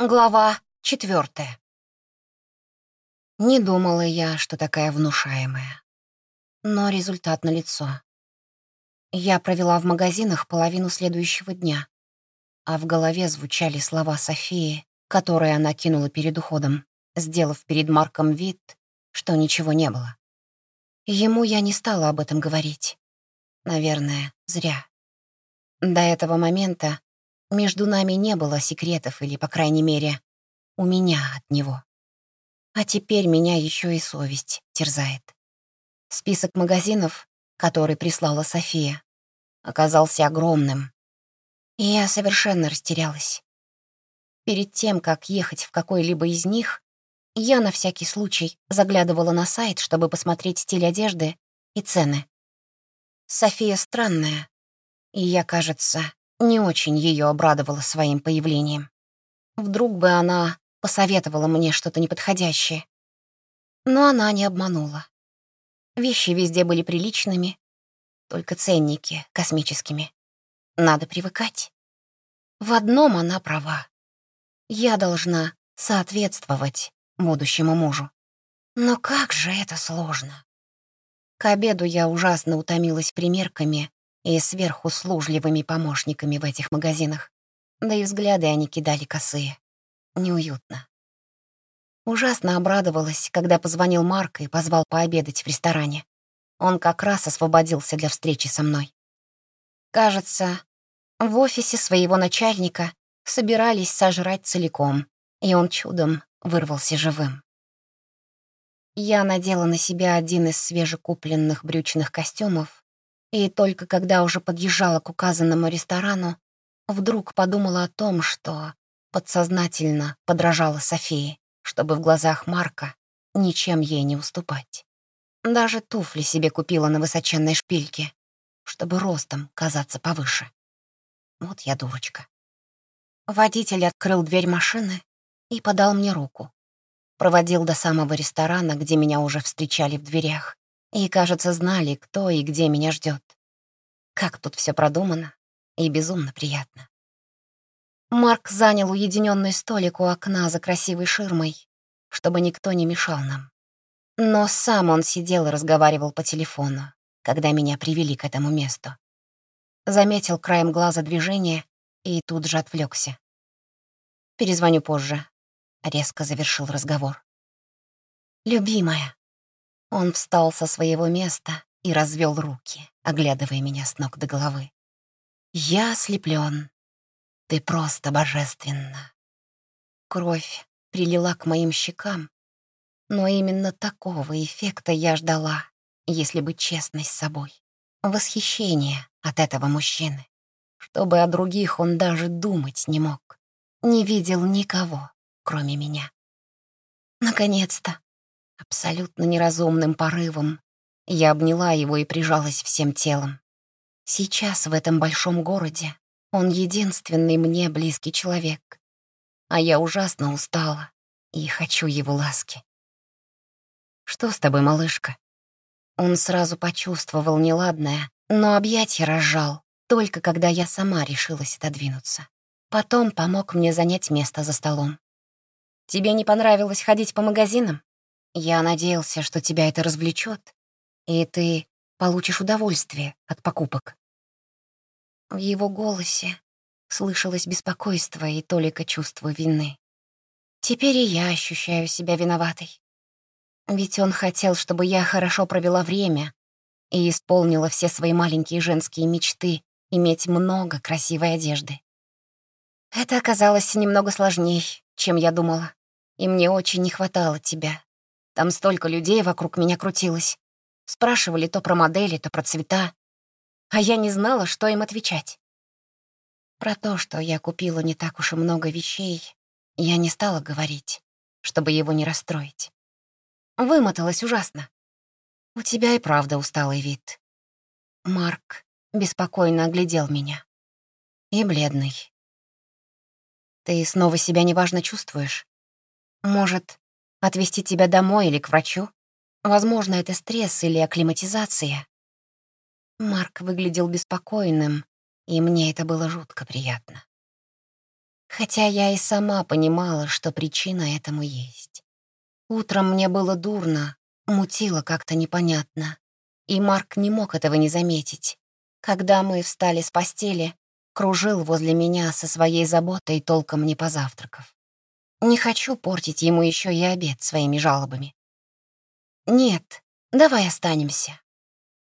Глава четвертая. Не думала я, что такая внушаемая. Но результат налицо. Я провела в магазинах половину следующего дня, а в голове звучали слова Софии, которые она кинула перед уходом, сделав перед Марком вид, что ничего не было. Ему я не стала об этом говорить. Наверное, зря. До этого момента между нами не было секретов или, по крайней мере, у меня от него. А теперь меня еще и совесть терзает. Список магазинов, который прислала София, оказался огромным. И я совершенно растерялась. Перед тем, как ехать в какой-либо из них, я на всякий случай заглядывала на сайт, чтобы посмотреть стиль одежды и цены. София странная, и я, кажется, не очень ее обрадовала своим появлением. Вдруг бы она посоветовала мне что-то неподходящее. Но она не обманула. Вещи везде были приличными, только ценники космическими. Надо привыкать. В одном она права. Я должна соответствовать будущему мужу. Но как же это сложно. К обеду я ужасно утомилась примерками и сверхуслужливыми помощниками в этих магазинах. Да и взгляды они кидали косые. Неуютно. Ужасно обрадовалась, когда позвонил Марк и позвал пообедать в ресторане. Он как раз освободился для встречи со мной. Кажется, в офисе своего начальника собирались сожрать целиком, и он чудом вырвался живым. Я надела на себя один из свежекупленных брючных костюмов и только когда уже подъезжала к указанному ресторану, вдруг подумала о том, что подсознательно подражала Софии, чтобы в глазах Марка ничем ей не уступать. Даже туфли себе купила на высоченной шпильке, чтобы ростом казаться повыше. Вот я дурочка. Водитель открыл дверь машины и подал мне руку. Проводил до самого ресторана, где меня уже встречали в дверях, и, кажется, знали, кто и где меня ждет. Как тут все продумано и безумно приятно. Марк занял уединенный столик у окна за красивой ширмой, чтобы никто не мешал нам. Но сам он сидел и разговаривал по телефону, когда меня привели к этому месту. Заметил краем глаза движение и тут же отвлекся. «Перезвоню позже», — резко завершил разговор. «Любимая», он встал со своего места и развел руки, оглядывая меня с ног до головы. «Я ослеплен. Ты просто божественна». Кровь прилила к моим щекам, но именно такого эффекта я ждала, если быть честной с собой. Восхищение от этого мужчины. Чтобы о других он даже думать не мог. Не видел никого, кроме меня. Наконец-то Абсолютно неразумным порывом я обняла его и прижалась всем телом. Сейчас в этом большом городе он единственный мне близкий человек, а я ужасно устала и хочу его ласки. «Что с тобой, малышка?» Он сразу почувствовал неладное, но объятия разжал, только когда я сама решилась отодвинуться. Потом помог мне занять место за столом. «Тебе не понравилось ходить по магазинам?» Я надеялся, что тебя это развлечет, и ты получишь удовольствие от покупок. В его голосе слышалось беспокойство и толика чувства вины. Теперь и я ощущаю себя виноватой. Ведь он хотел, чтобы я хорошо провела время и исполнила все свои маленькие женские мечты иметь много красивой одежды. Это оказалось немного сложнее, чем я думала, и мне очень не хватало тебя, там столько людей вокруг меня крутилось. Спрашивали то про модели, то про цвета. А я не знала, что им отвечать. Про то, что я купила не так уж и много вещей, я не стала говорить, чтобы его не расстроить. Вымоталась ужасно. У тебя и правда усталый вид. Марк беспокойно оглядел меня. И бледный. Ты снова себя неважно чувствуешь? Может, Отвезти тебя домой или к врачу? Возможно, это стресс или акклиматизация. Марк выглядел беспокойным, и мне это было жутко приятно. Хотя я и сама понимала, что причина этому есть. Утром мне было дурно, мутило как-то непонятно. И Марк не мог этого не заметить. Когда мы встали с постели, кружил возле меня со своей заботой, толком не позавтракав. Не хочу портить ему еще и обед своими жалобами. Нет, давай останемся.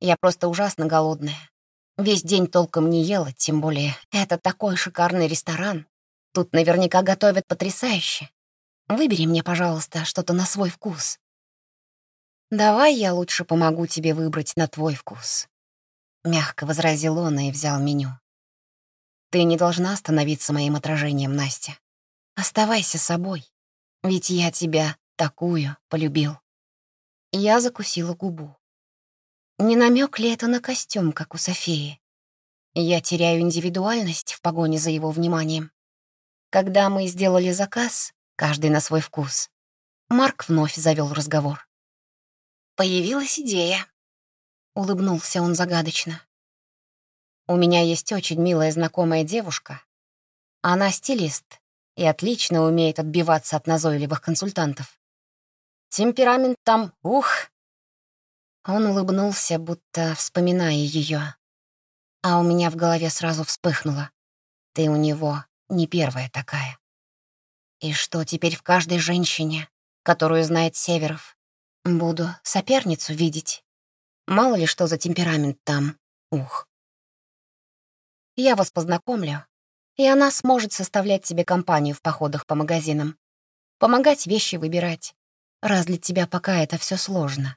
Я просто ужасно голодная. Весь день толком не ела, тем более это такой шикарный ресторан. Тут наверняка готовят потрясающе. Выбери мне, пожалуйста, что-то на свой вкус. Давай я лучше помогу тебе выбрать на твой вкус. Мягко возразил он и взял меню. Ты не должна становиться моим отражением, Настя. Оставайся собой, ведь я тебя такую полюбил. Я закусила губу. Не намек ли это на костюм, как у Софии? Я теряю индивидуальность в погоне за его вниманием. Когда мы сделали заказ, каждый на свой вкус, Марк вновь завел разговор. «Появилась идея», — улыбнулся он загадочно. «У меня есть очень милая знакомая девушка. Она стилист и отлично умеет отбиваться от назойливых консультантов. Темперамент там, ух!» Он улыбнулся, будто вспоминая ее. А у меня в голове сразу вспыхнуло. «Ты у него не первая такая. И что теперь в каждой женщине, которую знает Северов, буду соперницу видеть? Мало ли что за темперамент там. Ух. Я вас познакомлю, и она сможет составлять себе компанию в походах по магазинам, помогать вещи выбирать, раз для тебя пока это все сложно.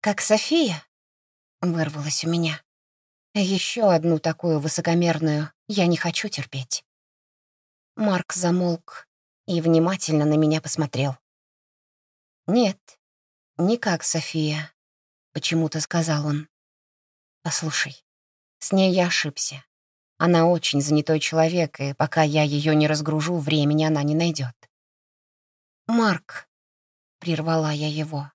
Как София? Вырвалась у меня. Еще одну такую высокомерную я не хочу терпеть. Марк замолк и внимательно на меня посмотрел. «Нет, не как София», — почему-то сказал он. «Послушай, с ней я ошибся. Она очень занятой человек, и пока я ее не разгружу, времени она не найдет. «Марк», — прервала я его,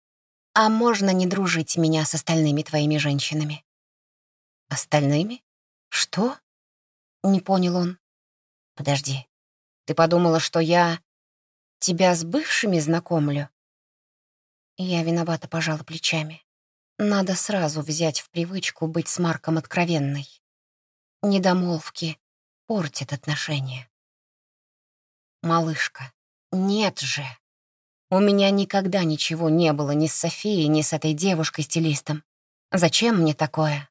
— «а можно не дружить меня с остальными твоими женщинами?» «Остальными? Что?» — не понял он. Подожди, ты подумала, что я тебя с бывшими знакомлю? Я виновата пожала плечами. Надо сразу взять в привычку быть с Марком откровенной. Недомолвки портят отношения. Малышка, нет же. У меня никогда ничего не было ни с Софией, ни с этой девушкой-стилистом. Зачем мне такое?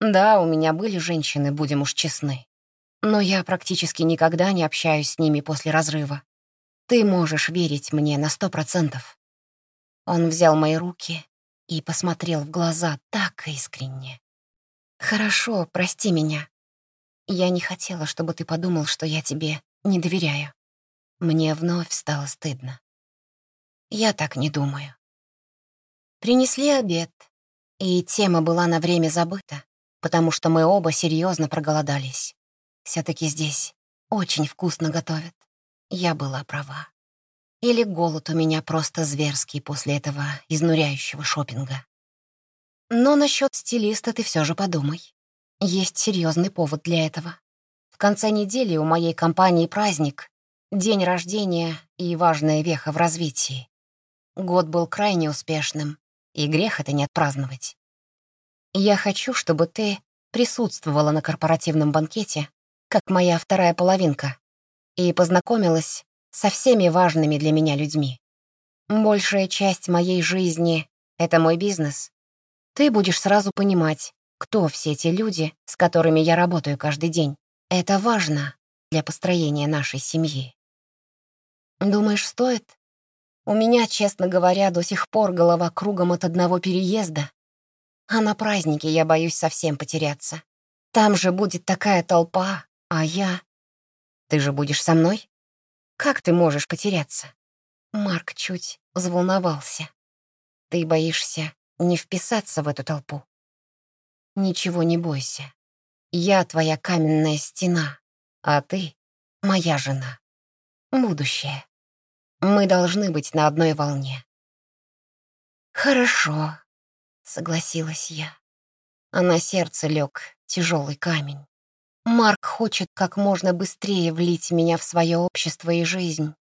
Да, у меня были женщины, будем уж честны но я практически никогда не общаюсь с ними после разрыва. Ты можешь верить мне на сто процентов. Он взял мои руки и посмотрел в глаза так искренне. «Хорошо, прости меня. Я не хотела, чтобы ты подумал, что я тебе не доверяю. Мне вновь стало стыдно. Я так не думаю». Принесли обед, и тема была на время забыта, потому что мы оба серьезно проголодались все таки здесь очень вкусно готовят. Я была права. Или голод у меня просто зверский после этого изнуряющего шопинга. Но насчет стилиста ты все же подумай. Есть серьезный повод для этого. В конце недели у моей компании праздник, день рождения и важная веха в развитии. Год был крайне успешным, и грех это не отпраздновать. Я хочу, чтобы ты присутствовала на корпоративном банкете как моя вторая половинка, и познакомилась со всеми важными для меня людьми. Большая часть моей жизни — это мой бизнес. Ты будешь сразу понимать, кто все эти люди, с которыми я работаю каждый день. Это важно для построения нашей семьи. Думаешь, стоит? У меня, честно говоря, до сих пор голова кругом от одного переезда. А на празднике я боюсь совсем потеряться. Там же будет такая толпа, а я... Ты же будешь со мной? Как ты можешь потеряться? Марк чуть взволновался. Ты боишься не вписаться в эту толпу? Ничего не бойся. Я твоя каменная стена, а ты — моя жена. Будущее. Мы должны быть на одной волне. Хорошо, согласилась я. А на сердце лег тяжелый камень. Марк хочет как можно быстрее влить меня в свое общество и жизнь.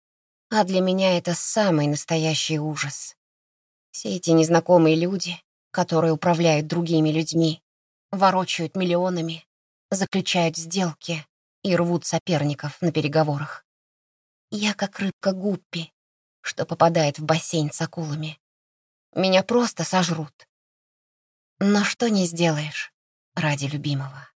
А для меня это самый настоящий ужас. Все эти незнакомые люди, которые управляют другими людьми, ворочают миллионами, заключают сделки и рвут соперников на переговорах. Я как рыбка Гуппи, что попадает в бассейн с акулами. Меня просто сожрут. Но что не сделаешь ради любимого.